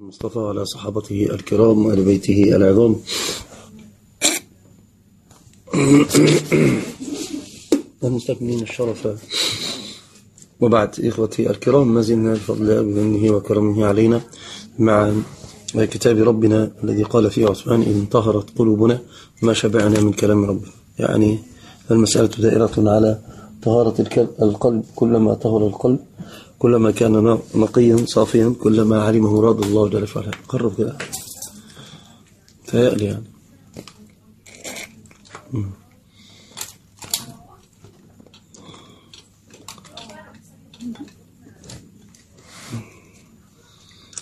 المصطفى على صحابته الكرام وآل بيته العظام. المستكملين الشرف. وبعد إخوتي الكرام ما زلنا بفضل بمنه وكرمه علينا مع كتاب ربنا الذي قال فيه عثمان إن طهرت قلوبنا ما شبعنا من كلام ربنا. يعني المسألة دائرة على طهارة القلب. كلما طهر القلب كلما كان نقيا صافيا كلما علمه راد الله جل وعلا. قرب كده. تهيألي يعني.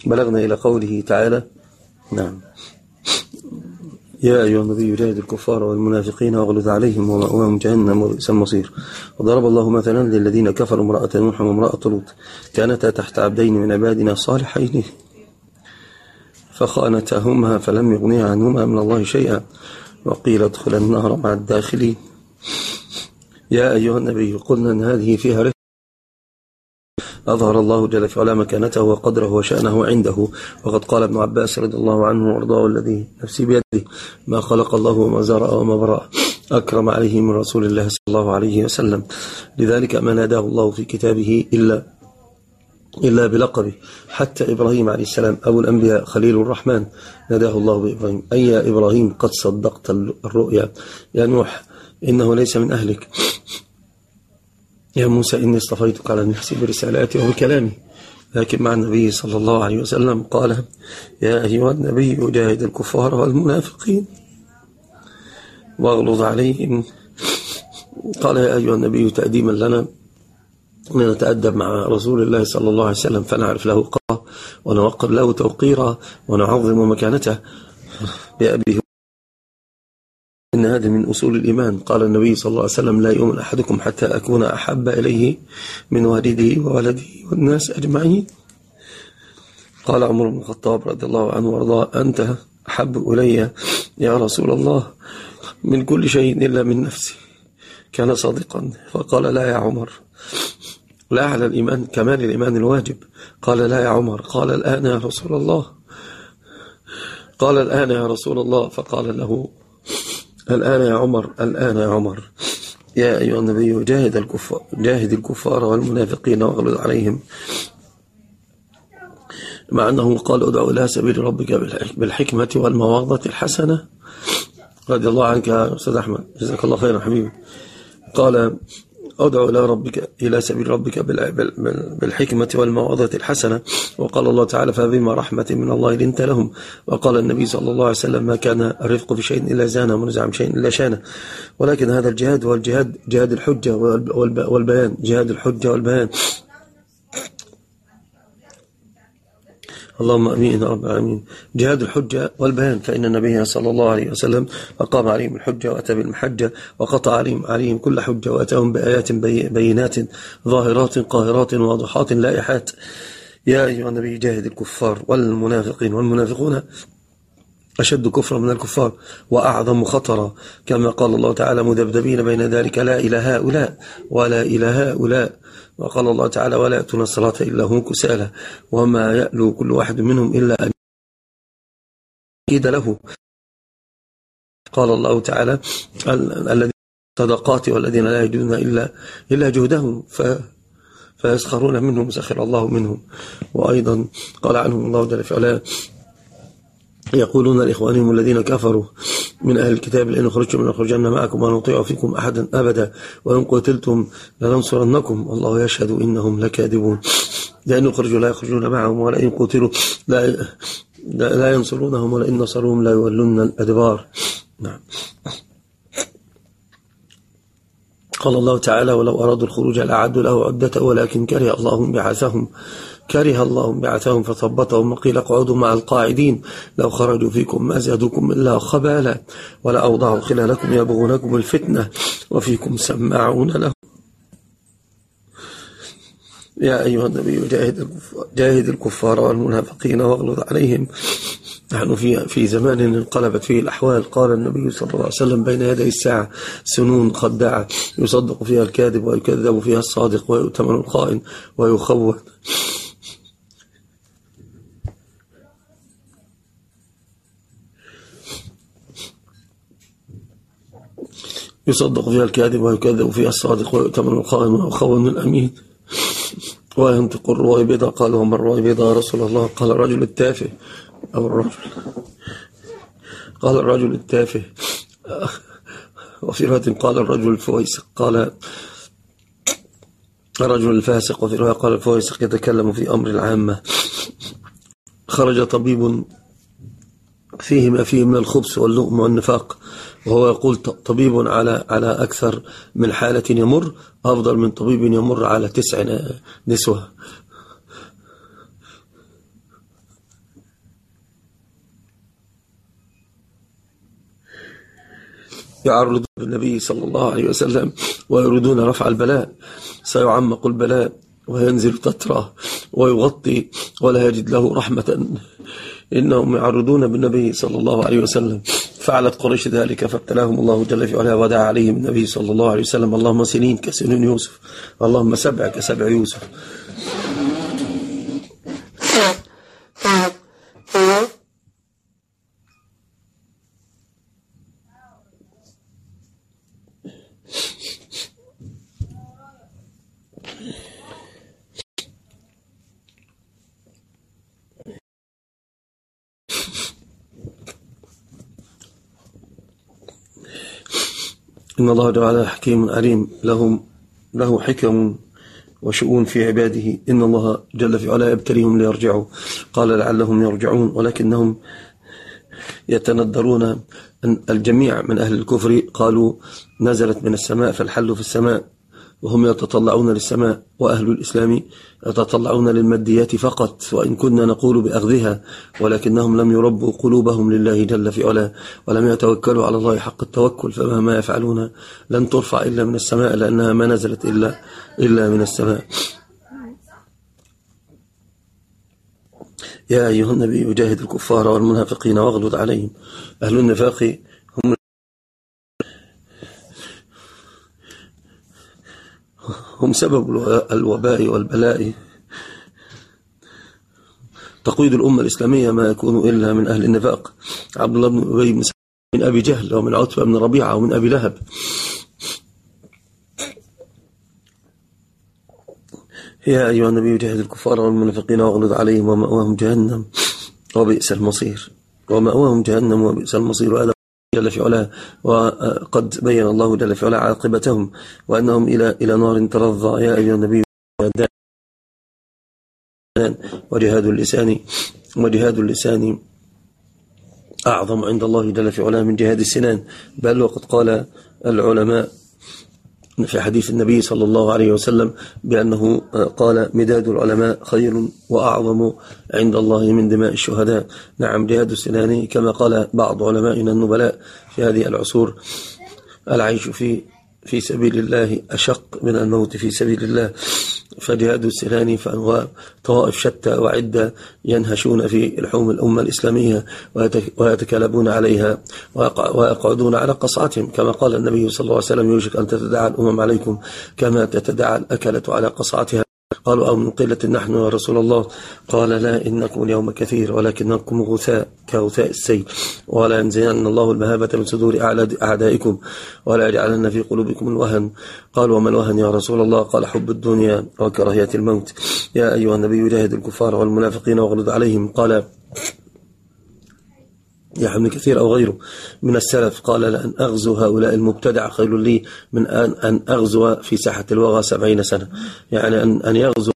بلغنا إلى قوله تعالى. نعم. يا أيها النبي جاهد الكفار والمنافقين واغلظ عليهم ومأواهم جهنم وبئس المصير. وضرب الله مثلا للذين كفروا امرأة نوح وامرأة لوط. كانتا تحت عبدين من عبادنا صالحين. فخانتهما فلم يغنيا عنهما من الله شيئا. وقيل ادخل النهر مع الداخلين. يا أيها النبي قلنا أن هذه فيها أظهر الله جل في علا مكانته وقدره وشأنه عنده. وقد قال ابن عباس رضي الله عنه وأرضاه الذي نفسي بيده ما خلق الله وما زرع وما برأ أكرم عليه من رسول الله صلى الله عليه وسلم. لذلك ما ناداه الله في كتابه إلا إلا بلقبه. حتى إبراهيم عليه السلام أبو الأنبياء خليل الرحمن ناداه الله بإبراهيم. أي يا إبراهيم قد صدقت الرؤيا. يا نوح إنه ليس من أهلك. يا موسى إني اصطفيتك على الناس برسالاتي وبكلامي لكن مع النبي صلى الله عليه وسلم قال يا أيها النبي جاهد الكفار والمنافقين. واغلظ عليهم. قال يا أيها النبي تأديما لنا. نتأدب مع رسول الله صلى الله عليه وسلم فنعرف له قرى ونوقر له توقيرا ونعظم مكانته. بأبيه إن هذا من أصول الإيمان. قال النبي صلى الله عليه وسلم لا يؤمن أحدكم حتى أكون أحب إليه من والده وولده والناس أجمعين. قال عمر بن الخطاب رضي الله عنه وأرضاه أنت أحب إلي يا رسول الله من كل شيء إلا من نفسي. كان صادقا. فقال لا يا عمر. لا على الإيمان كمال الإيمان الواجب. قال لا يا عمر. قال الآن يا رسول الله. قال الآن يا رسول الله. فقال له الآن يا عمر الآن يا عمر. يا أيها النبي جاهد الكفار, جاهد الكفار والمنافقين واغلظ عليهم. مع أنه قال ادعو إلى سبيل ربك بالحكمة والمواضة الحسنة. رضي الله عنك يا أستاذ أحمد. جزاك الله خيرا حبيبي. قال أدعو إلى ربك إلى سبيل ربك بالحكمة والموعظة الحسنة. وقال الله تعالى فبما رحمة من الله لنت لهم. وقال النبي صلى الله عليه وسلم ما كان الرفق في شيء إلا زانه ونزع شيء إلا شانه. ولكن هذا الجهاد هو الجهاد جهاد الحجة والبيان جهاد الحجة والبيان. اللهم آمين يا رب العالمين. جهاد الحجة والبيان فإن النبي صلى الله عليه وسلم أقام عليهم الحجة وأتى بالمحجة وقطع عليهم, عليهم كل حجة وأتاهم بآيات بينات ظاهرات قاهرات واضحات لائحات. يا أيها النبي جاهد الكفار والمنافقين والمنافقون. أشد كفرا من الكفار وأعظم خطرا. كما قال الله تعالى مذبذبين بين ذلك لا إلى هؤلاء ولا إلى هؤلاء. وقال الله تعالى ولا يأتون الصلاة إلا هم كسالى وما يألو كل واحد منهم إلا أن يكيد له. قال الله تعالى الذين صدقات والذين لا يجدون إلا, إلا جهدهم ف فيسخرون منهم سخر الله منهم. وأيضا قال عنهم الله جل وعلا يقولون لإخوانهم الذين كفروا من أهل الكتاب لأن خرجتم من خرجنا معكم ونطيع فيكم أحدا أبدا وإن قتلتم لننصرنكم والله يشهد إنهم لكاذبون. لأن خرجوا لا يخرجون معهم ولا إن قتلوا لا, لا ينصرونهم ولا إن نصروهم لا يولون الأدبار. نعم. قال الله تعالى ولو أرادوا الخروج لأعدوا له عدة ولكن كره الله بعثهم كره الله بعثهم فثبتهم وقيل اقعدوا مع القاعدين. لو خرجوا فيكم ما زادوكم إلا خبالا. ولا أوضعوا خلالكم يبغونكم الفتنة وفيكم سماعون له يا أيها النبي جاهد, جاهد الكفار والمنافقين واغلظ عليهم. نحن في في زمان انقلبت فيه الأحوال. قال النبي صلى الله عليه وسلم بين يدي الساعة سنون خداعة. يصدق فيها الكاذب ويكذب فيها الصادق ويؤتمن الخائن ويخون. يصدق فيها الكاذب ويكذب فيها الصادق ويؤتمن الخائن ويخون الأمين. وينطق الرويبضة قال وما الرويبضة يا رسول الله؟ قال الرجل التافه. أو الرجل. قال الرجل التافه. وفي رواية قال الرجل الفويسق. قال الرجل الفاسق. وفي رواية قال الفويسق يتكلم في أمر العامة. خرج طبيب فيه ما فيه من الخبث واللؤم والنفاق. وهو يقول طبيب على على أكثر من حالة يمر أفضل من طبيب يمر على تسع نسوة. يعرضون النبي صلى الله عليه وسلم ويريدون رفع البلاء. سيعمق البلاء وينزل تترى ويغطي ولا يجد له رحمة. إنهم يعرضون بالنبي صلى الله عليه وسلم. فعلت قريش ذلك فابتلاهم الله جل في علاه ودعا عليهم النبي صلى الله عليه وسلم. اللهم سنين كسنين يوسف. اللهم سبع كسبع يوسف. إن الله تعالى حكيم عليم لهم له حكم وشؤون في عباده. إن الله جل في علا يبتليهم ليرجعوا. قال لعلهم يرجعون. ولكنهم يتندرون أن الجميع من أهل الكفر قالوا نزلت من السماء فالحل في السماء. وهم يتطلعون للسماء وأهل الإسلام يتطلعون للماديات فقط وإن كنا نقول بأخذها ولكنهم لم يربوا قلوبهم لله جل في علا ولم يتوكلوا على الله حق التوكل فمهما يفعلون لن ترفع إلا من السماء لأنها ما نزلت إلا, إلا من السماء. يا أيها النبي جاهد الكفار والمنافقين واغلظ عليهم. أهل النفاق هم سبب الوباء والبلاء. تقويد الأمة الإسلامية ما يكون إلا من أهل النفاق. عبد الله بن أبي من أبي جهل ومن عتبة بن ربيعة ومن أبي لهب. يا أيها النبي جاهد الكفار والمنافقين واغلظ عليهم ومأواهم جهنم وبئس المصير. ومأواهم جهنم وبئس المصير. وهذا جل في علاه وقد بين الله جل في علاه عاقبتهم وأنهم إلى إلى نار ترضى. يا أيها النبي وجهاد اللسان وجهاد اللسان أعظم عند الله جل في علاه من جهاد السنان. بل وقد قال العلماء في حديث النبي صلى الله عليه وسلم بأنه قال مداد العلماء خير وأعظم عند الله من دماء الشهداء. نعم جهاد السنان كما قال بعض علمائنا النبلاء في هذه العصور العيش في في سبيل الله أشق من الموت في سبيل الله. فجهاد السنان فأنواع طوائف شتى وعدة ينهشون في لحوم الأمة الإسلامية ويتكلبون عليها ويقعدون على قصعتهم. كما قال النبي صلى الله عليه وسلم يوشك أن تتداعى الأمم عليكم كما تتداعى الأكلة على قصعتها. قالوا أو من قلة نحن يا رسول الله؟ قال لا إنكم اليوم كثير ولكنكم غثاء كغثاء السيل. ولا ينزلن الله المهابة من صدور أعدائكم ولا يجعلن في قلوبكم الوهن. قالوا وما الوهن يا رسول الله؟ قال حب الدنيا وكراهية الموت. يا أيها النبي جاهد الكفار والمنافقين واغلظ عليهم. قال يحيى بن كثير أو غيره من السلف قال لأن أغزو هؤلاء المبتدع خير لي من أن, أن أغزو في ساحة الوغى سبعين سنة. يعني أن, أن يغزو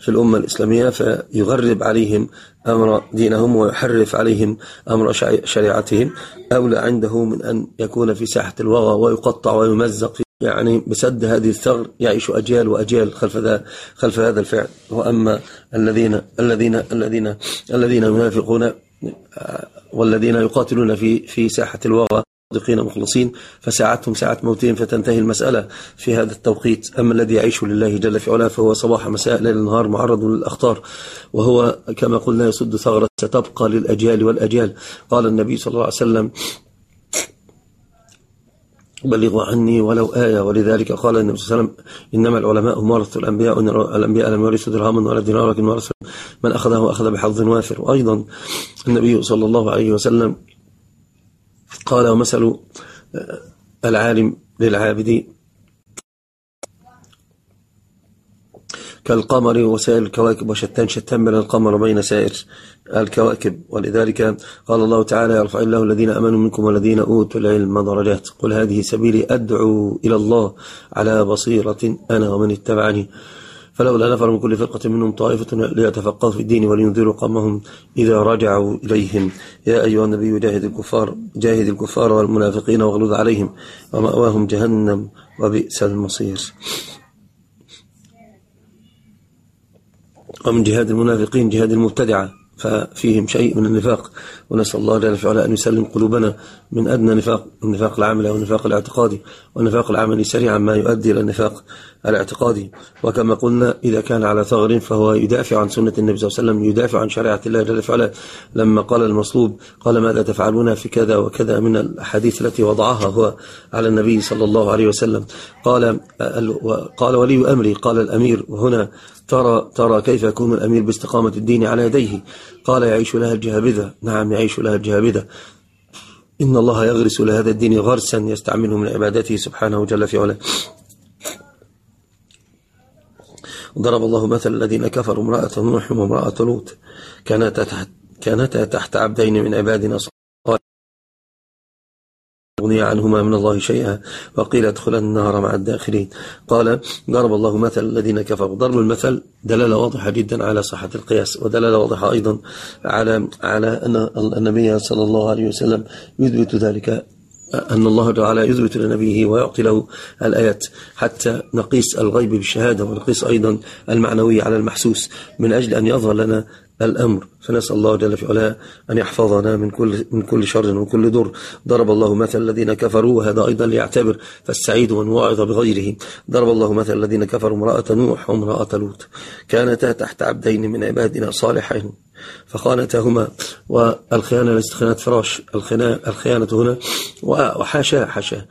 في الأمة الإسلامية فيغرب عليهم أمر دينهم ويحرف عليهم أمر شريعتهم. أولى عنده من أن يكون في ساحة الوغى ويقطع ويمزق يعني بسد هذه الثغر يعيش أجيال وأجيال خلف ذا خلف هذا الفعل. وأما الذين الذين الذين الذين ينافقون والذين يقاتلون في في ساحة الوغى صادقين مخلصين فساعتهم ساعة موتهم فتنتهي المسألة في هذا التوقيت. أما الذي يعيش لله جل في علاه فهو صباح مساء ليل نهار معرض للأخطار. وهو كما قلنا يسد ثغرة ستبقى للأجيال والأجيال. قال النبي صلى الله عليه وسلم بلغوا عني ولو آية. ولذلك قال النبي صلى الله عليه وسلم إنما العلماء هم ورثة الأنبياء وإن الأنبياء لم يورثوا درهما ولا دينارا لكن ورثوا من أخذه أخذ بحظ وافر. وأيضا النبي صلى الله عليه وسلم قال ومثل العالم للعابد كالقمر وسائر الكواكب وشتان شتان بين القمر وبين سائر الكواكب. ولذلك قال الله تعالى يرفع الله الذين أمنوا منكم والذين أوتوا العلم درجات. قل هذه سبيلي أدعو إلى الله على بصيرة أنا ومن اتبعني. فلولا نفر من كل فرقة منهم طائفة ليتفقهوا في الدين ولينذروا قومهم إذا رجعوا إليهم. يا أيها النبي جاهد الكفار جاهد الكفار والمنافقين واغلظ عليهم ومأواهم جهنم وبئس المصير. ومن جهاد المنافقين جهاد المبتدعة. ففيهم شيء من النفاق. ونسأل الله جل وعلا أن يسلم قلوبنا من أدنى نفاق النفاق العملي أو النفاق الاعتقادي والنفاق العملي سريعا ما يؤدي إلى النفاق الاعتقادي وكما قلنا إذا كان على ثغر فهو يدافع عن سنة النبي صلى الله عليه وسلم يدافع عن شريعة الله جل وعلا. لما قال المصلوب قال ماذا تفعلون في كذا وكذا من الأحاديث التي وضعها هو على النبي صلى الله عليه وسلم. قال قال ولي أمري قال الأمير وهنا ترى ترى كيف يكون الأمير باستقامة الدين على يديه؟ قال يعيش لها الجهابذة. نعم يعيش لها الجهابذة. إن الله يغرس لهذا الدين غرسا يستعمله من عبادته سبحانه جل في علاه. ضرب الله مثل الذين كفروا امرأة نوح وامرأة لوط. كانتا تحت, كانتا تحت عبدين من عبادنا أغني عنهما من الله شيئا وقيل ادخل النار مع الداخلين. قال ضرب الله مثل الذين كفروا. ضرب المثل دلالة واضحة جدا على صحة القياس ودلالة واضحة أيضا على على أن النبي صلى الله عليه وسلم يثبت ذلك أن الله تعالى يثبت لنبيه ويعطي له الآيات حتى نقيس الغيب بالشهادة ونقيس أيضا المعنوي على المحسوس من أجل أن يظهر لنا الأمر. فنسأل الله جل في علاه أن يحفظنا من كل من كل شر ومن كل ضر. ضرب الله مثل الذين كفروا وهذا أيضا ليعتبر فالسعيد من وعظ بغيره. ضرب الله مثل الذين كفروا امرأة نوح وامرأة لوط. كانتا تحت عبدين من عبادنا صالحين. فخانتهما والخيانة ليست خيانة فراش. الخيانة هنا وحاشا حاشا.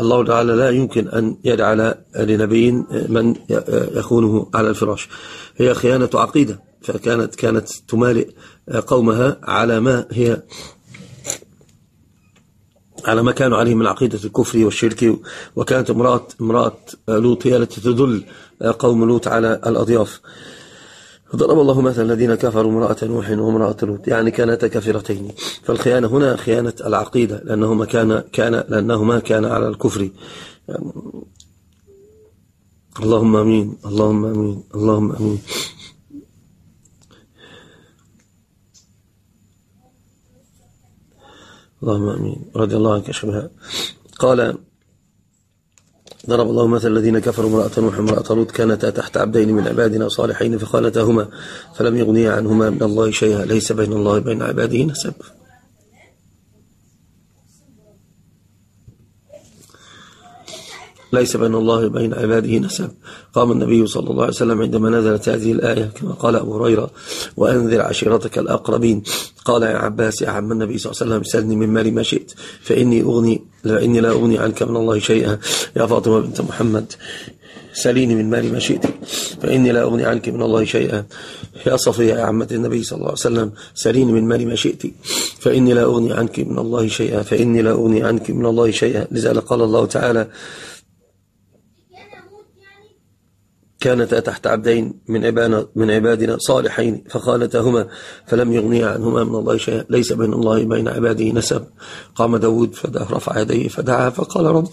الله تعالى لا يمكن أن يجعل لنبي من يخونه على الفراش. هي خيانة عقيدة فكانت كانت تمالئ قومها على ما هي على ما كانوا عليه من عقيدة الكفر والشرك. وكانت امرأة, امرأة لوط هي التي تدل قوم لوط على الأضياف. ضرب الله مثلا الذين كفروا امرأة نوح وامرأة لوط يعني كانتا كافرتين. فالخيانة هنا خيانة العقيدة لأنهما كان كان لأنهما كان على الكفر. اللهم آمين اللهم آمين اللهم آمين. اللهم آمين. رضي الله عنك شبهاء قال ضرب الله مثل الذين كفروا امرأة نوح وامرأة لوط كانتا تحت عبدين من عبادنا صالحين فخانتاهما فلم يغنيا عنهما من الله شيئا ليس بين الله وبين عباده نسب. ليس بين الله وبين عباده نسب. قام النبي صلى الله عليه وسلم عندما نزلت هذه الآية كما قال أبو هريرة وأنذر عشيرتك الأقربين. قال يا عباس يا عم النبي صلى الله عليه وسلم سلني من مالي ما شئت فإني أغني لا إني لا أغني عنك من الله شيئا. يا فاطمة بنت محمد سليني من مالي ما شئت فإني لا أغني عنك من الله شيئا. يا صفية يا عمة النبي صلى الله عليه وسلم سليني من مالي ما شئت فإني لا أغني عنك من الله شيئا فإني لا أغني عنك من الله شيئا. لذلك قال الله تعالى كانتا تحت عبدين من عبادنا, من عبادنا صالحين فخانتهما فلم يغنيا عنهما من الله شيئا. ليس بين الله وبين عباده نسب. قام داود فرفع يديه فدعا فقال رب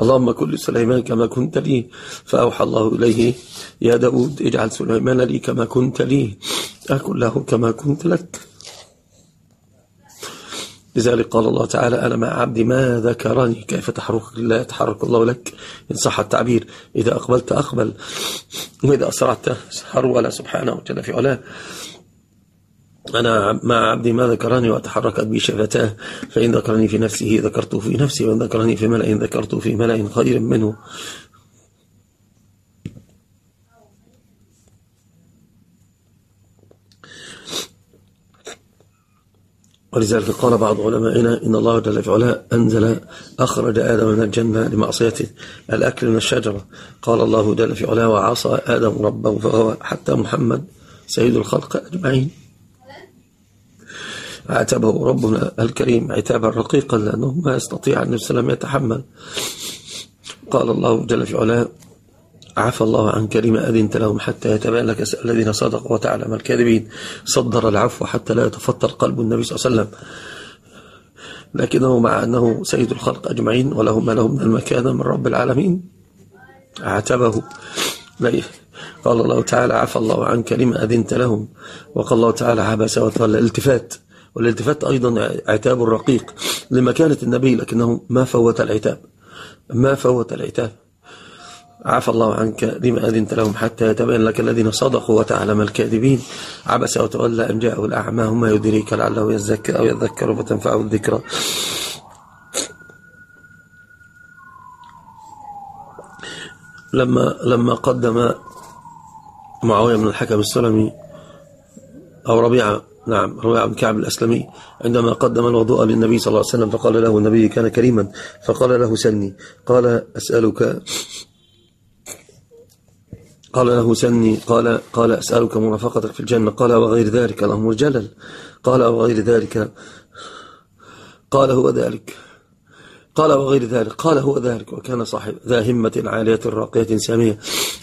اللهم كن لسليمان كما كنت لي. فأوحى الله إليه يا داود اجعل سليمان لي كما كنت لي. أكن له كما كنت لك. لذلك قال الله تعالى أنا مع عبدي ما ذكرني. كيف تحرك الله يتحرك الله لك؟ إن صح التعبير. إذا أقبلت أقبل. وإذا أسرعت هرول سبحانه وجل في علاه. أنا مع عبدي ما ذكرني وتحركت بي شفتاه. فإن ذكرني في نفسه ذكرته في نفسي وإن ذكرني في ملأ ذكرته في ملأ خير منه. ولذلك قال بعض علمائنا إن الله جل وعلا أنزل أخرج آدم من الجنة لمعصيته الأكل من الشجرة. قال الله جل وعلا وعصى آدم ربه فغوى حتى محمد سيد الخلق أجمعين. عاتبه ربنا الكريم عتابا رقيقا لأنه ما يستطيع وسلم يتحمل. قال الله جل في علاه عفى الله عن كريم أذنت لهم حتى يتبين لك الذين صدقوا وتعلم الكاذبين. صدر العفو حتى لا يتفطر قلب النبي صلى الله عليه وسلم. لكنه مع أنه سيد الخلق أجمعين وله ما له من المكانة من رب العالمين. عتبه ليه قال الله تعالى عفى الله عنك لما أذنت لهم. وقال الله تعالى عبس وتولى. التفات والالتفات أيضا عتاب رقيق لمكانة النبي لكنه ما فوت العتاب. ما فوت العتاب. عفى الله عنك لما أذنت لهم حتى يتبين لك الذين صدقوا وتعلم الكاذبين. عبس وتولى أن جاءه الأعمى ما يدريك لعله يزكى أو يذكر فتنفعه الذكرى. لما لما قدم معاوية بن الحكم السلمي أو ربيعة نعم ربيعة بن كعب الأسلمي عندما قدم الوضوء للنبي صلى الله عليه وسلم فقال له النبي كان كريما. فقال له سلني. قال أسألك قال له سني قال قال أسألك مرافقتك في الجنة. قال وغير ذلك الأمر جلل قال وغير ذلك قال هو ذلك. قال وغير ذلك قال هو ذلك. وكان صاحب ذا همة عالية راقية سامية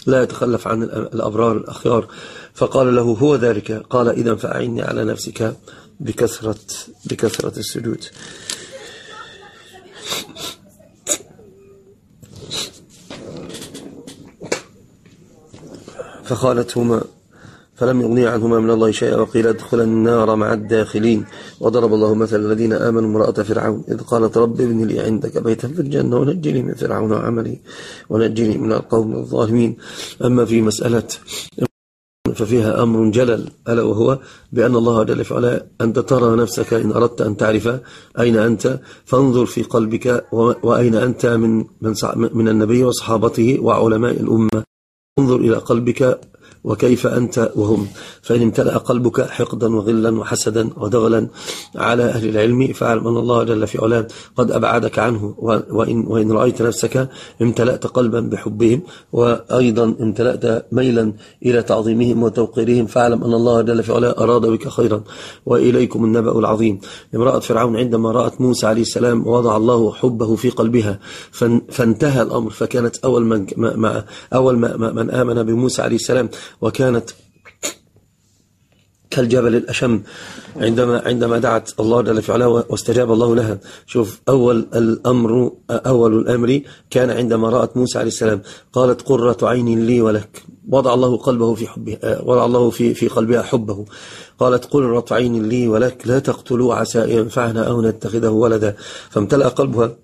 لا يتخلف عن الأبرار الأخيار. فقال له هو ذلك. قال إذا فأعني على نفسك بكثرة, بكثرة السجود. فخالتهما فلم يغني عنهما من الله شيئا وقيل ادخل النار مع الداخلين. وضرب الله مثل الذين آمنوا امرأة فرعون إذ قالت رب ابن لي عندك بيتا في الجنة ونجني من فرعون وعملي ونجني من القوم الظالمين. أما في مسألة ففيها أمر جلل ألا وهو بأن الله جل وعلا أنت ترى نفسك إن أردت أن تعرف أين أنت فانظر في قلبك وأين أنت من, من, النبي وصحابته وعلماء الأمة. انظر إلى قلبك وكيف أنت وهم. فإن امتلأ قلبك حقدا وغلا وحسدا ودغلا على أهل العلم فاعلم أن الله جل في علام قد أبعدك عنه. وإن, وإن رأيت نفسك امتلأت قلبا بحبهم وأيضا امتلأت ميلا إلى تعظيمهم وتوقيرهم فاعلم أن الله جل في علام أراد بك خيرا. وإليكم النبأ العظيم. امرأة فرعون عندما رأت موسى عليه السلام وضع الله حبه في قلبها فانتهى الأمر فكانت أول من, أول من آمن بموسى عليه السلام. وكانت كالجبل الأشم عندما عندما دعت الله جل في علاه واستجاب الله لها. شوف أول الأمر أول الأمر كان عندما رأت موسى عليه السلام. قالت قرة عين لي ولك. وضع الله قلبه في حبه وضع الله في في قلبها حبه. قالت قرة عين لي ولك لا تقتلوا عسى ينفعنا أو نتخذه ولدا. فامتلأ قلبها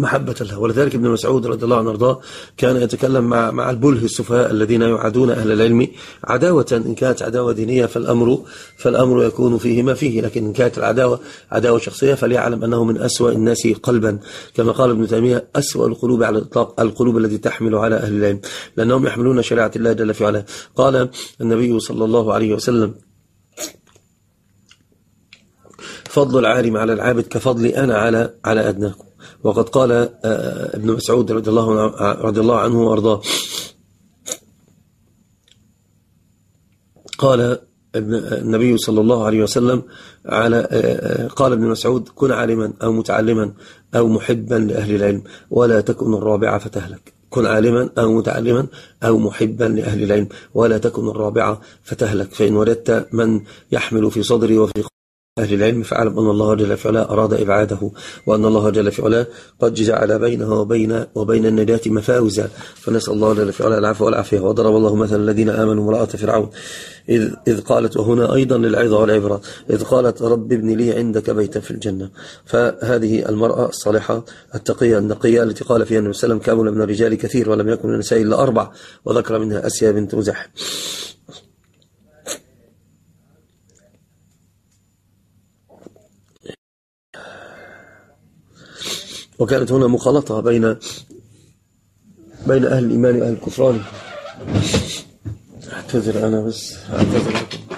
محبة له ولذلك ابن مسعود رضي الله عنه وارضاه كان يتكلم مع مع البله السفهاء الذين يعادون أهل العلم عداوة. إن كانت عداوة دينية فالأمر فالأمر يكون فيه ما فيه. لكن إن كانت العداوة عداوة شخصية فليعلم أنه من أسوأ الناس قلبا. كما قال ابن تيمية أسوأ القلوب على الإطلاق القلوب التي تحمل على أهل العلم. لأنهم يحملون شريعة الله جل في علاه. قال النبي صلى الله عليه وسلم فضل العالم على العابد كفضلي أنا على على أدناكم. وقد قال آه، ابن مسعود رضي الله رضي الله عنه وأرضاه. قال النبي صلى الله عليه وسلم على آه، آه، قال ابن مسعود كن عالما أو متعلما أو محبا لأهل العلم ولا تكن الرابعة فتهلك. كن عالما أو متعلما أو محبا لأهل العلم ولا تكن الرابعة فتهلك فإن وجدت من يحمل في صدري وفي أهل العلم فاعلم أن الله جل في علاه أراد إبعاده وأن الله جل في علاه قد جعل بينه وبين وبين النجاة مفاوزا فنسأل الله جل في علاه العفو والعافية. وضرب الله مثلا الذين آمنوا امرأة فرعون. إذ, إذ قالت وهنا أيضا للعظة والعبرة. إذ قالت رب ابن لي عندك بيتا في الجنة. فهذه المرأة الصالحة التقية النقية التي قال فيها النبي صلى الله عليه وسلم كامل من الرجال كثير ولم يكن من النساء إلا أربع. وذكر منها أسيا بنت مزح وكانت هنا مخالطة بين بين أهل الإيمان وأهل الكفران. أعتذر أنا بس أعتذر لكم.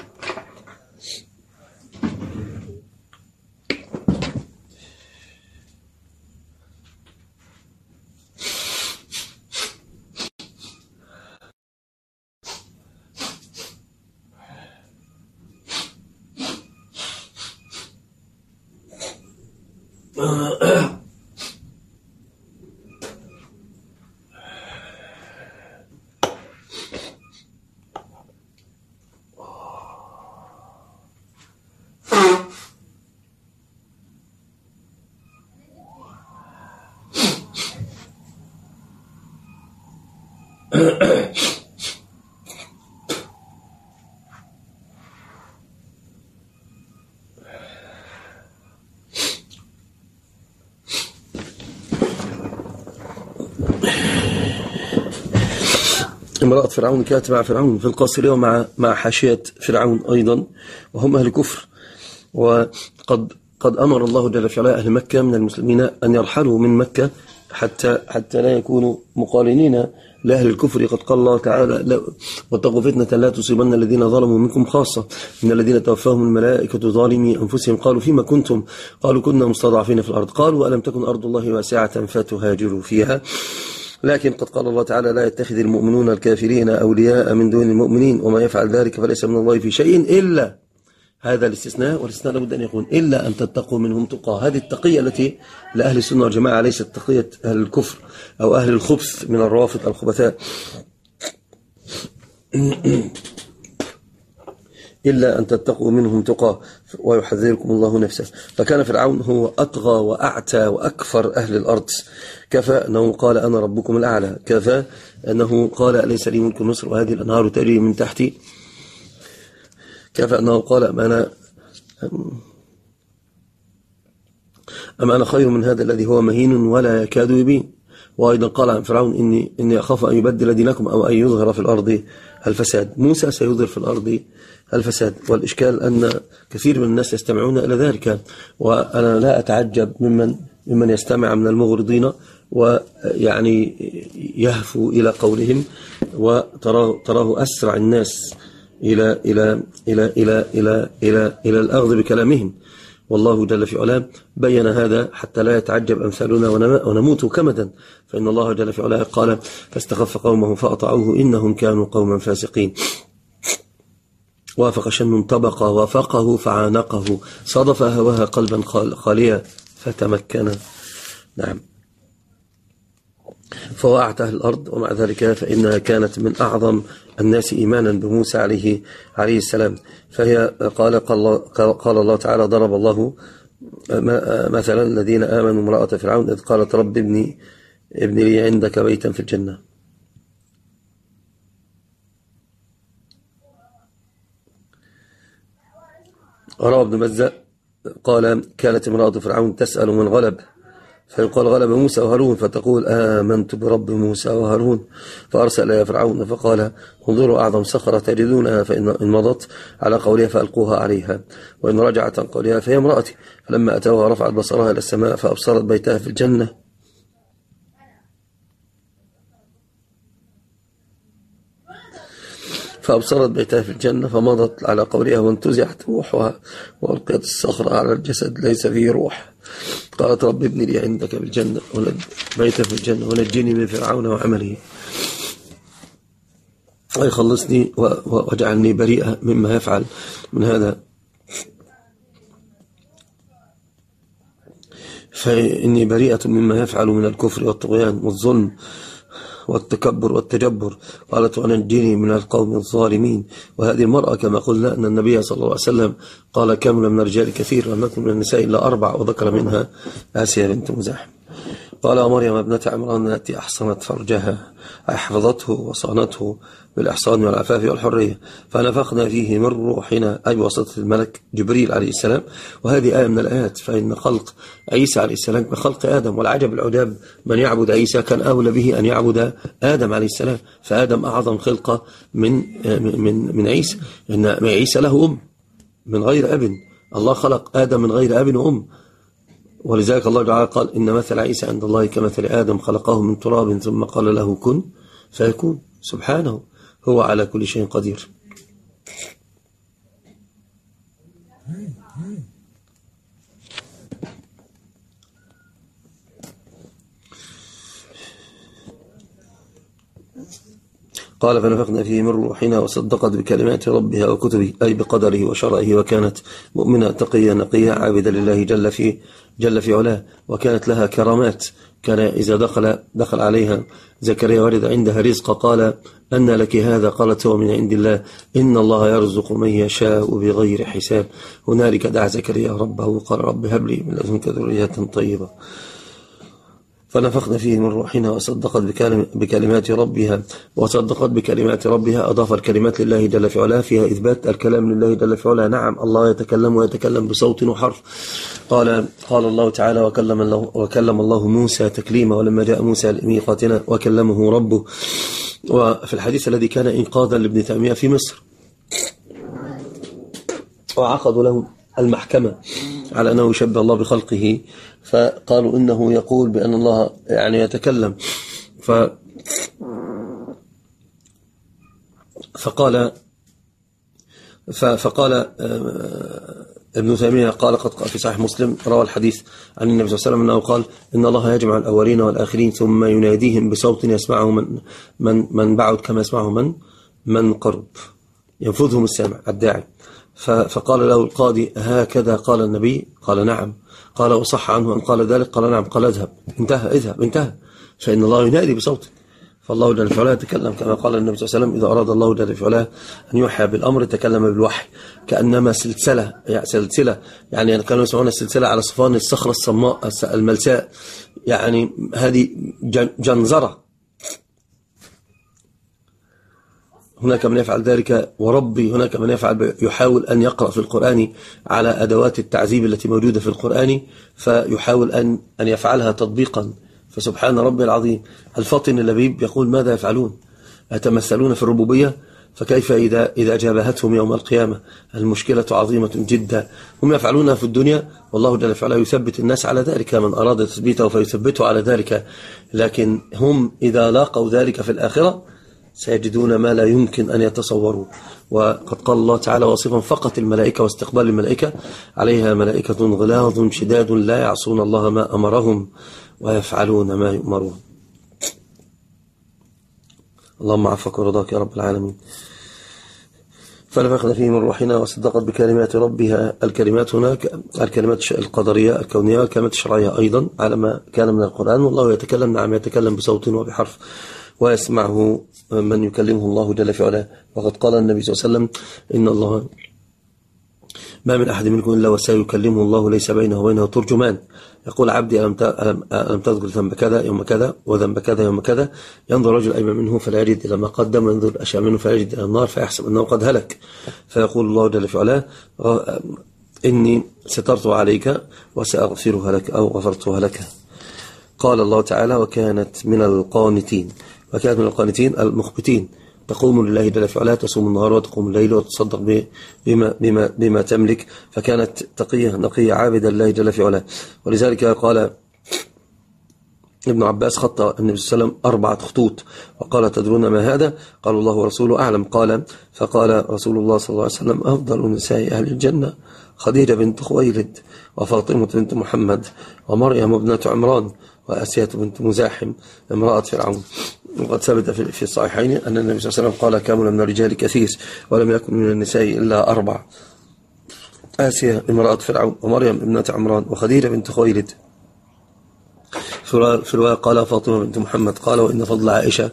امرأة فرعون كانت مع فرعون في القصر ومع مع حاشية فرعون أيضا وهم أهل كفر. وقد قد أمر الله جل في علاه أهل مكة من المسلمين أن يرحلوا من مكة حتى حتى لا يكونوا مقارنين لأهل الكفر. قد قال الله تعالى واتقوا فتنة لا تصيبن الذين ظلموا منكم خاصة. من الذين توفاهم الملائكة ظالمي أنفسهم. قالوا فيما كنتم؟ قالوا كنا مستضعفين في الأرض. قالوا ألم تكن أرض الله واسعة فتهاجروا فيها؟ لكن قد قال الله تعالى لا يتخذ المؤمنون الكافرين أولياء من دون المؤمنين وما يفعل ذلك فليس من الله في شيء إلا هذا الاستثناء والاستثناء لابد أن يكون إلا أن تتقوا منهم تقى هذه التقية التي لأهل السنة والجماعة ليست تقية أهل الكفر أو أهل الخبث من الروافض الخبثاء. إلا أن تتقوا منهم تقى ويحذركم الله نفسه. فكان فرعون هو أطغى وأعتى وأكفر أهل الأرض. كفى أنه قال أنا ربكم الأعلى. كفى أنه قال أليس لي ملك مصر وهذه الأنهار تجري من تحتي. كفى أنه قال أم أنا أم أنا خير من هذا الذي هو مهين ولا يكاد يبين. وأيضا قال عن فرعون إني, إني أخاف أن يبدل دينكم أو أن يظهر في الأرض الفساد. موسى سيظهر في الأرض الفساد والإشكال أن كثير من الناس يستمعون إلى ذلك. وأنا لا أتعجب ممن ممن يستمع من المغرضين ويعني يهفو إلى قولهم وتراه تراه أسرع الناس إلى إلى إلى إلى إلى إلى إلى الأخذ بكلامهم. والله جل في علاه بين هذا حتى لا يتعجب أمثالنا ونموت كمدا. فإن الله جل في علاه قال فاستخف قومه فأطعوه إنهم كانوا قوما فاسقين. وافق شن طبق وافقه فعانقه. صدف هواها قلبا خاليا فتمكن. نعم. فوقعت أهل الأرض ومع ذلك فإنها كانت من أعظم الناس إيمانا بموسى عليه عليه السلام. فهي قال قال الله تعالى ضرب الله مثلا الذين آمنوا امرأة فرعون إذ قالت رب ابني ابن لي عندك بيتا في الجنة. روى ابن مزة قال كانت امرأة فرعون تسأل من غلب فيقال غلب موسى وهارون فتقول آمنت برب موسى وهارون. فأرسل إلى فرعون فقال انظروا أعظم صخرة تجدونها فإن مضت على قولها فألقوها عليها. وإن رجعت عن قولها فهي امرأتي. فلما أتوها رفعت بصرها إلى السماء فأبصرت بيتها في الجنة. فأبصرت بيتها في الجنة فمضت على قولها وانتزعت روحها وألقيت الصخرة على الجسد ليس فيه روح. قالت رب ابن لي عندك بالجنة بيت في الجنة ونجني من فرعون وعمله. أي خلصني واجعلني بريئة مما يفعل. من هذا فإني بريئة مما يفعل من الكفر والطغيان والظلم. والتكبر والتجبر. قالت ونجني من القوم الظالمين. وهذه المرأة كما قلنا أن النبي صلى الله عليه وسلم قال كمل من الرجال كثير ولم يكن من النساء إلا أربع وذكر منها آسيا بنت مزاحم. قال مريم ابنة عمران التي أحصنت فرجها أحفظته وصانته بالإحصان والعفاف والحرية فنفخنا فيه من روحنا أي بواسطة الملك جبريل عليه السلام. وهذه آية من الآيات فإن خلق عيسى عليه السلام كخلق آدم والعجب العجاب من يعبد عيسى كان أولى به أن يعبد آدم عليه السلام. فآدم أعظم خلقة من من من عيسى إن عيسى له أم من غير أب. الله خلق آدم من غير أب وأم. ولذلك الله تعالى قال إن مثل عيسى عند الله كمثل آدم خلقه من تراب ثم قال له كن فيكون. سبحانه هو على كل شيء قدير. قال فنفخنا فيه من روحنا وصدقت بكلمات ربها وكتبه أي بقدره وشرعه وكانت مؤمنة تقية نقية عابدة لله جل في جل في علاه وكانت لها كرامات. كان إذا دخل دخل عليها زكريا ورد عندها رزق قال أن لك هذا قالت هو من عند الله. إن الله يرزق من يشاء بغير حساب. هنالك دعا زكريا ربه قال رب هب لي من لدنك ذرية طيبة. فنفخنا فيه من روحنا وصدقت بكلمات ربها وصدقت بكلمات ربها. أضاف الكلمات لله جل في علاه. فيها إثبات الكلام لله جل في علاه. نعم الله يتكلم ويتكلم بصوت وحرف. قال قال الله تعالى وكلم الله, وكلم الله موسى تكليما. ولما جاء موسى لميقاتنا وكلمه ربه. وفي الحديث الذي كان إنقاذا لابن تيمية في مصر. وعقدوا له المحكمة. على أنه يشبه الله بخلقه فقالوا إنه يقول بأن الله يعني يتكلم. ف فقال فقال آه، ابن تيمية قال قد في صحيح مسلم روى الحديث عن النبي صلى الله عليه وسلم أنه قال إن الله يجمع الأولين والآخرين ثم يناديهم بصوت يسمعه من من من بعد كما يسمعه من؟ من قرب. ينفذهم السامع الداعي. فقال له القاضي هكذا قال النبي؟ قال نعم. قال وصح عنه أن قال ذلك؟ قال نعم. قال اذهب. انتهى اذهب. انتهى. فإن الله ينادي بصوته فالله جل في علاه يتكلم كما قال النبي صلى الله عليه وسلم إذا أراد الله جل في علاه أن يوحى بالأمر تكلم بالوحي. كأنما سلسلة يعني سلسلة يعني كانوا يسمعون السلسلة على صفان الصخرة الصماء الملساء يعني هذه جنزرة. هناك من يفعل ذلك وربي هناك من يفعل يحاول أن يقرأ في القرآن على أدوات التعذيب التي موجودة في القرآن فيحاول أن أن يفعلها تطبيقا. فسبحان ربي العظيم. الفطن اللبيب يقول ماذا يفعلون؟ أتمثلون في الربوبية؟ فكيف إذا, إذا جابهتهم يوم القيامة؟ المشكلة عظيمة جدا. هم يفعلونها في الدنيا والله جل وعلا يثبت الناس على ذلك. من أراد تثبيته فيثبته على ذلك. لكن هم إذا لاقوا ذلك في الآخرة سيجدون ما لا يمكن أن يتصوروا. وقد قال الله تعالى وصفا فقط الملائكة واستقبال الملائكة عليها ملائكة غلاظ شداد لا يعصون الله ما أمرهم ويفعلون ما يؤمرون. اللهم عفك ورضاك يا رب العالمين. فنفخنا فيه من روحنا وصدقت بكلمات ربها. الكلمات هناك الكلمات القدرية الكونية والكلمات الشرعية أيضا على ما كان من القرآن. والله يتكلم نعم يتكلم بصوت وبحرف ويسمعه من يكلمه الله جل في علاه. وقد قال النبي صلى الله عليه وسلم إن الله ما من أحد منكم إلا وسيكلمه الله ليس بينه وبينه ترجمان. يقول عبدي ألم تذكر ذنب كذا يوم كذا وذنب كذا يوم كذا؟ ينظر رجل أيمن منه فلا يجد إلى ما قدم وينظر أشياء منه فلا يجد إلى النار فيحسب أنه قد هلك. فيقول الله جل في علاه إني سترت عليك وسأغفرها لك أو غفرتها لك. قال الله تعالى وكانت من القانتين. وكانت من القانتين المخبتين. تقوم لله جل في علاه تصوم النهار وتقوم الليل وتصدق بما, بما, بما تملك. فكانت تقية نقية عابدة لله جل في علاه. ولذلك قال ابن عباس خط النبي صلى الله عليه وسلم أربعة خطوط. وقال تدرون ما هذا؟ قال الله ورسوله أعلم. قال فقال رسول الله صلى الله عليه وسلم أفضل نساء أهل الجنة خديجة بنت خويلد وفاطمة بنت محمد ومريم ابنة عمران وأسية بنت مزاحم امرأة فرعون. وقد ثبت في الصحيحين أن النبي صلى الله عليه وسلم قال كامل من الرجال كثير ولم يكن من النساء إلا أربع آسيا امرأة فرعون ومريم ابنة عمران وخديجة بنت خويلد. في الرواية قال فاطمة بنت محمد قال وإن فضل عائشة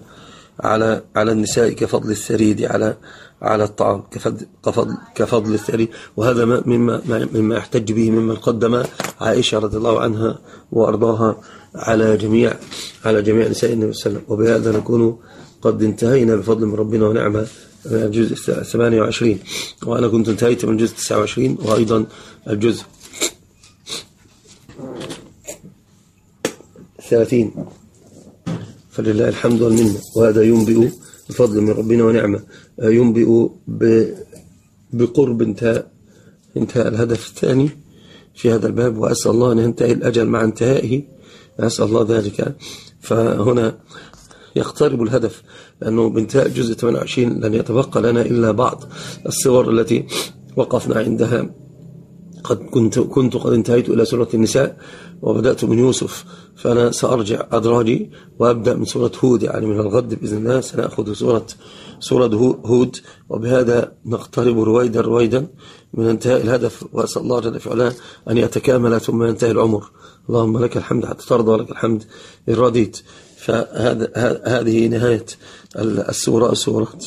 على على النساء كفضل الثريد على على الطعام كفضل, كفضل, كفضل الثريد. وهذا مما مما يحتج به ممن قدم عائشة رضي الله عنها وأرضاها على جميع على جميع نساء النبي صلى الله عليه وسلم. وبهذا نكون قد انتهينا بفضل من ربنا ونعمة من الجزء 28 وأنا كنت انتهيت من الجزء 29 وأيضا الجزء 30 فلله الحمد والمنة. وهذا ينبئ بفضل من ربنا ونعمة. ينبئ بقرب انتهاء انتهاء الهدف الثاني في هذا الباب. وأسأل الله أن ينتهي الأجل مع انتهائه. أسأل الله ذلك. فهنا يقترب الهدف لأنه بانتهاء جزء 28 لن يتبقى لنا إلا بعض الصور التي وقفنا عندها. قد كنت, كنت قد انتهيت إلى سورة النساء وبدأت من يوسف فأنا سأرجع أدراجي وأبدأ من سورة هود يعني من الغد بإذن الله سنأخذ سورة سورة هود وبهذا نقترب رويدا رويدا من انتهاء الهدف وأسأل الله جل في أن يتكامل ثم ينتهي العمر. اللهم لك الحمد حتى ترضى ولك الحمد إن رضيت. فهذه نهاية السورة السورة.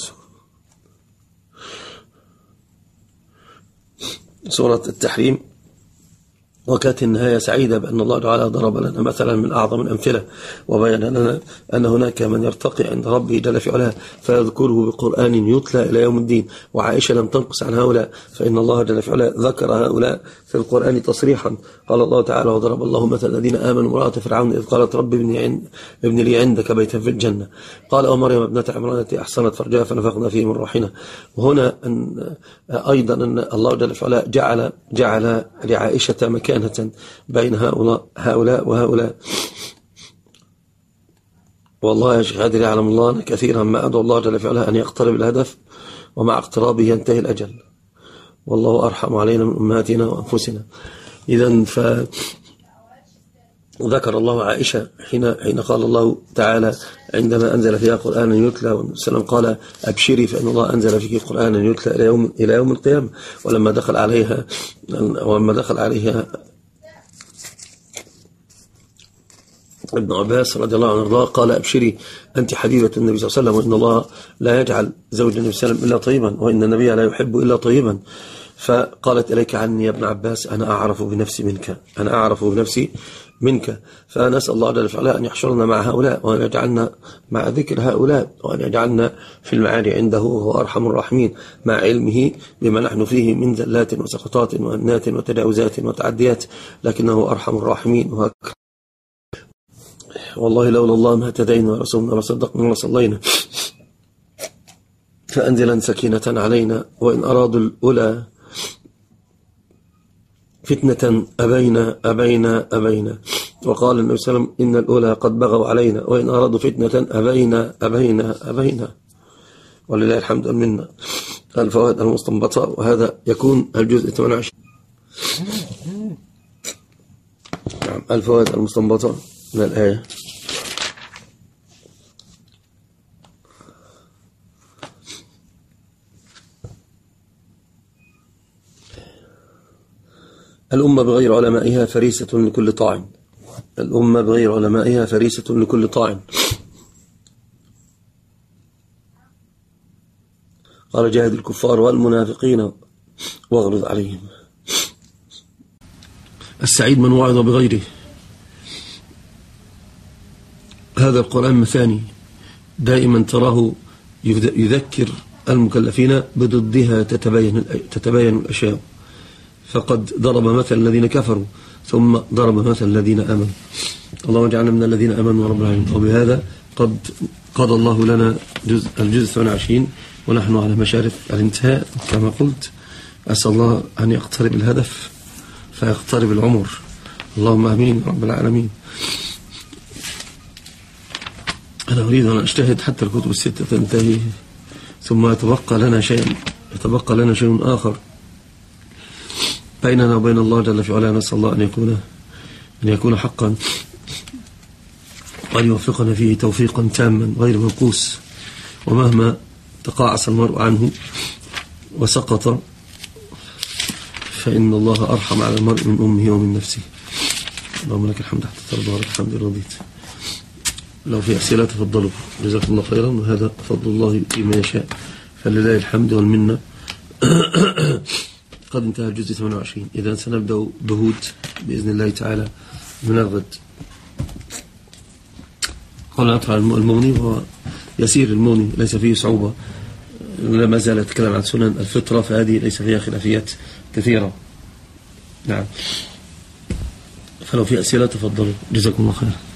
سورة التحريم. وكانت النهاية سعيدة بأن الله تعالى ضرب لنا مثلا من أعظم الأمثلة وبين لنا أن هناك من يرتقي عند ربه جل في علاه فيذكره بقرآن يتلى إلى يوم الدين. وعائشة لم تنقص عن هؤلاء فإن الله جل في علاه ذكر هؤلاء في القرآن تصريحا. قال الله تعالى وضرب الله مثل الذين آمنوا امرأة فرعون إذ قالت رب ابن, لي عندك بيتا في الجنة قال ومريم ابنة عمران التي أحسنت فرجها فنفخنا فيه من روحنا وهنا أن أيضا أن الله جل في علاه جعل, جعل لعائشة مكان مكانة بين هؤلاء, هؤلاء وهؤلاء. والله يا شيخ عادل يعلم الله أن كثيرا ما أدعو الله جل فعلا أن يقترب الهدف ومع اقترابه ينتهي الأجل. والله أرحم علينا من أمهاتنا وأنفسنا. إذا ف ذكر الله عائشة حين حين قال الله تعالى عندما أنزل فيها قرآنا يتلى والسلام قال أبشري فإن الله أنزل فيك قرآنا يتلى إلى يوم إلى يوم القيامة. ولما دخل عليها ولما دخل عليها ابن عباس رضي الله عنه قال أبشري أنت حبيبة النبي صلى الله عليه وسلم وإن الله لا يجعل زوج النبي صلى الله عليه وسلم إلا طيبا وإن النبي لا يحب إلا طيبا. فقالت إليك عني يا ابن عباس أنا أعرف بنفسي منك أنا أعرف بنفسي منك. فنسأل الله جل وعلا أن يحشرنا مع هؤلاء وأن يجعلنا مع ذكر هؤلاء وأن يجعلنا في المعاني عنده وهو أرحم الراحمين مع علمه بما نحن فيه من زلات وسقطات وأنات وتجاوزات وتعديات لكنه أرحم الراحمين. وأكرم والله لولا الله ما اهتدينا ورسولنا وصدقنا وصلينا فأنزلا سكينة علينا وإن أرادوا الأولى فتنة أبينا أبينا أبينا. وقال النبي صلى الله عليه وسلم إن الأولى قد بغوا علينا وإن أرادوا فتنة أبينا أبينا أبينا. ولله الحمد منا. الفوائد المستنبطة وهذا يكون الجزء 28 نعم الفوائد المستنبطة من الآية. الأمة بغير علمائها فريسة لكل طاعن الأمة بغير علمائها فريسة لكل طاعن قال جاهد الكفار والمنافقين واغرض عليهم. السعيد من وعظ بغيره. هذا القرآن مثاني. دائما تراه يذكر المكلفين بضدها تتبين, تتبين الأشياء. فقد ضرب مثل الذين كفروا ثم ضرب مثل الذين أمنوا. اللهم اجعلنا من الذين أمنوا رب العالمين. وبهذا قد قضى الله لنا جزء الجزء 28 ونحن على مشارف الانتهاء. كما قلت أسأل الله أن يقترب الهدف فيقترب العمر. اللهم أمين رب العالمين. أنا أريد أن أجتهد حتى الكتب الستة تنتهي ثم يتبقى لنا شيء يتبقى لنا شيء آخر. بيننا وبين الله جل في علاه نسأل الله أن يكون أن يكون حقا. وأن يوفقنا فيه توفيقا تاما غير منقوس ومهما تقاعس المرء عنه وسقط فإن الله أرحم على المرء من أمه ومن نفسه. اللهم لك الحمد حتى ترضى ولك الحمد رضيت. لو في أسئلة تفضلوا. جزاكم الله خيرا. وهذا فضل الله فيما يشاء. فلله الحمد والمنة. قد انتهى الجزء 28 إذا سنبدأ بهود بإذن الله تعالى من الغد قال أطلع الموني وهو يسير الموني ليس فيه صعوبة. لما زال يتكلم عن سنن الفطرة فهذه ليس فيها خلافيات كثيرة. نعم. فلو في أسئلة تفضلوا. جزاكم الله خير.